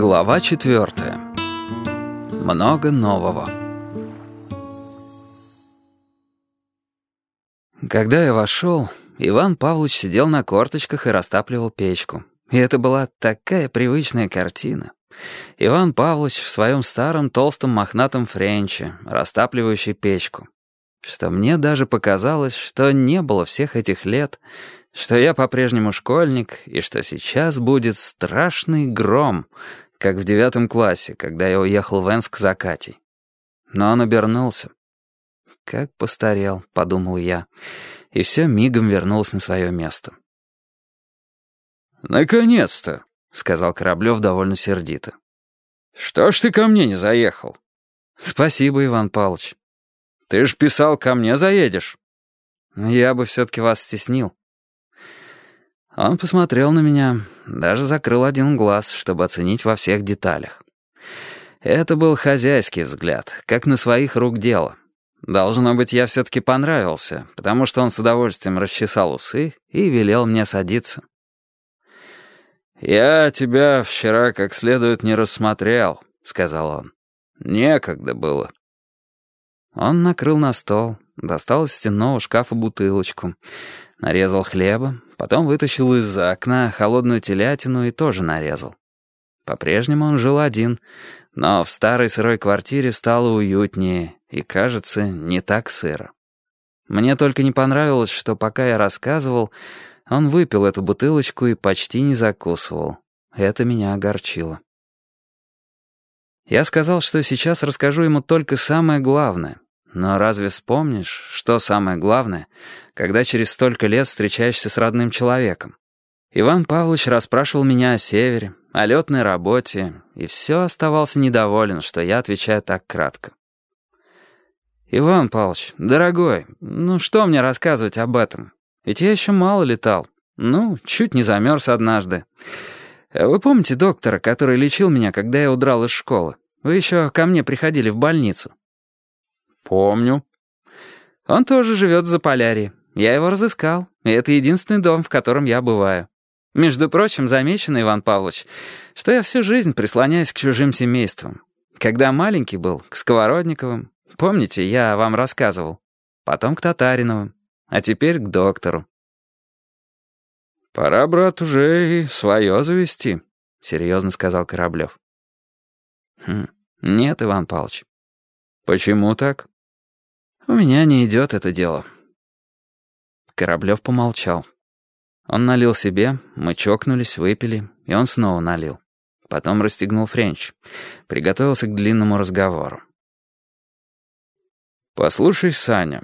Глава четвертая. Много нового. Когда я вошел, Иван Павлович сидел на корточках и растапливал печку. И это была такая привычная картина. Иван Павлович в своем старом толстом мохнатом френче, растапливающий печку. Что мне даже показалось, что не было всех этих лет, что я по-прежнему школьник, и что сейчас будет страшный гром — как в девятом классе, когда я уехал в Энск за Катей. Но он обернулся. «Как постарел», — подумал я, и все мигом вернулось на свое место. «Наконец-то», — сказал Кораблев довольно сердито. «Что ж ты ко мне не заехал?» «Спасибо, Иван Павлович». «Ты ж писал, ко мне заедешь». «Я бы все-таки вас стеснил». Он посмотрел на меня, даже закрыл один глаз, чтобы оценить во всех деталях. Это был хозяйский взгляд, как на своих рук дело. Должно быть, я все-таки понравился, потому что он с удовольствием расчесал усы и велел мне садиться. «Я тебя вчера как следует не рассмотрел», — сказал он. «Некогда было». Он накрыл на стол, достал из стенного шкафа бутылочку, нарезал хлеба, Потом вытащил из-за окна холодную телятину и тоже нарезал. По-прежнему он жил один, но в старой сырой квартире стало уютнее и, кажется, не так сыро. Мне только не понравилось, что пока я рассказывал, он выпил эту бутылочку и почти не закусывал. Это меня огорчило. Я сказал, что сейчас расскажу ему только самое главное, но разве вспомнишь, что самое главное, когда через столько лет встречаешься с родным человеком? Иван Павлович расспрашивал меня о севере, о летной работе, и все оставался недоволен, что я отвечаю так кратко. «Иван Павлович, дорогой, ну что мне рассказывать об этом? Ведь я еще мало летал. Ну, чуть не замерз однажды. Вы помните доктора, который лечил меня, когда я удрал из школы? Вы еще ко мне приходили в больницу. «Помню». «Он тоже живет в Заполярье. Я его разыскал, и это единственный дом, в котором я бываю. Между прочим, замечено, Иван Павлович, что я всю жизнь прислоняюсь к чужим семействам. Когда маленький был, к Сковородниковым. Помните, я вам рассказывал. Потом к Татариновым. А теперь к доктору. «Пора, брат, уже и свое завести», — серьезно сказал Кораблев. «Хм, нет, Иван Павлович». «Почему так?» «У меня не идет это дело». Кораблев помолчал. Он налил себе, мы чокнулись, выпили, и он снова налил. Потом расстегнул френч. Приготовился к длинному разговору. «Послушай, Саня,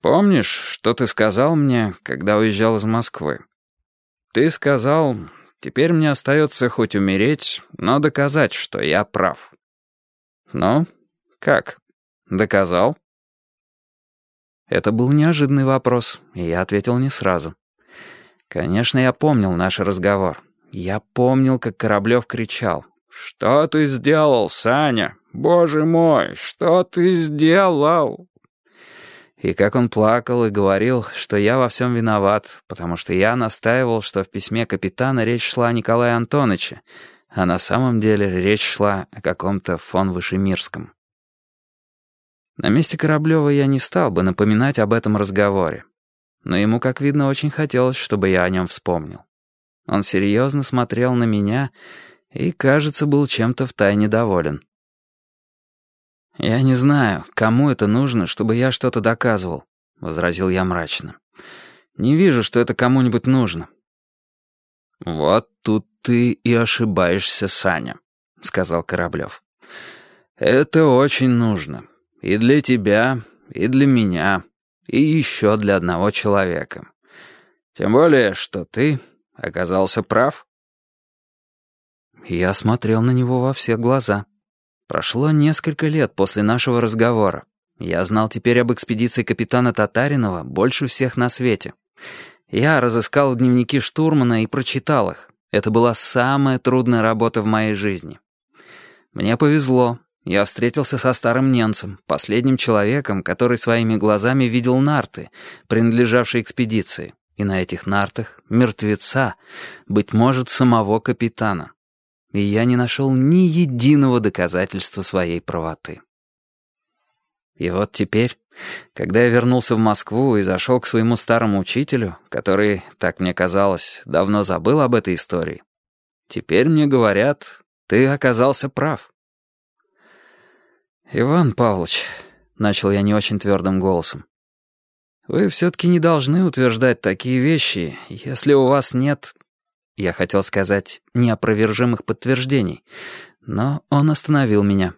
помнишь, что ты сказал мне, когда уезжал из Москвы? Ты сказал, теперь мне остается хоть умереть, но доказать, что я прав. Ну, как, доказал?» Это был неожиданный вопрос, и я ответил не сразу. Конечно, я помнил наш разговор. Я помнил, как Кораблев кричал. «Что ты сделал, Саня? Боже мой, что ты сделал?» И как он плакал и говорил, что я во всем виноват, потому что я настаивал, что в письме капитана речь шла о Николае Антоновиче, а на самом деле речь шла о каком-то фон Вышемирском. На месте Кораблева я не стал бы напоминать об этом разговоре. Но ему, как видно, очень хотелось, чтобы я о нем вспомнил. Он серьезно смотрел на меня и, кажется, был чем-то втайне доволен. «Я не знаю, кому это нужно, чтобы я что-то доказывал», — возразил я мрачно. «Не вижу, что это кому-нибудь нужно». «Вот тут ты и ошибаешься, Саня», — сказал Кораблев. «Это очень нужно. И для тебя, и для меня, и еще для одного человека. Тем более, что ты оказался прав. Я смотрел на него во все глаза. Прошло несколько лет после нашего разговора. Я знал теперь об экспедиции капитана Татаринова больше всех на свете. Я разыскал дневники штурмана и прочитал их. Это была самая трудная работа в моей жизни. Мне повезло. Я встретился со старым немцем, последним человеком, который своими глазами видел нарты, принадлежавшие экспедиции, и на этих нартах мертвеца, быть может, самого капитана. И я не нашел ни единого доказательства своей правоты. И вот теперь, когда я вернулся в Москву и зашел к своему старому учителю, который, так мне казалось, давно забыл об этой истории, теперь мне говорят, ты оказался прав. «Иван Павлович», — начал я не очень твердым голосом, «вы все-таки не должны утверждать такие вещи, если у вас нет...» Я хотел сказать «неопровержимых подтверждений», но он остановил меня.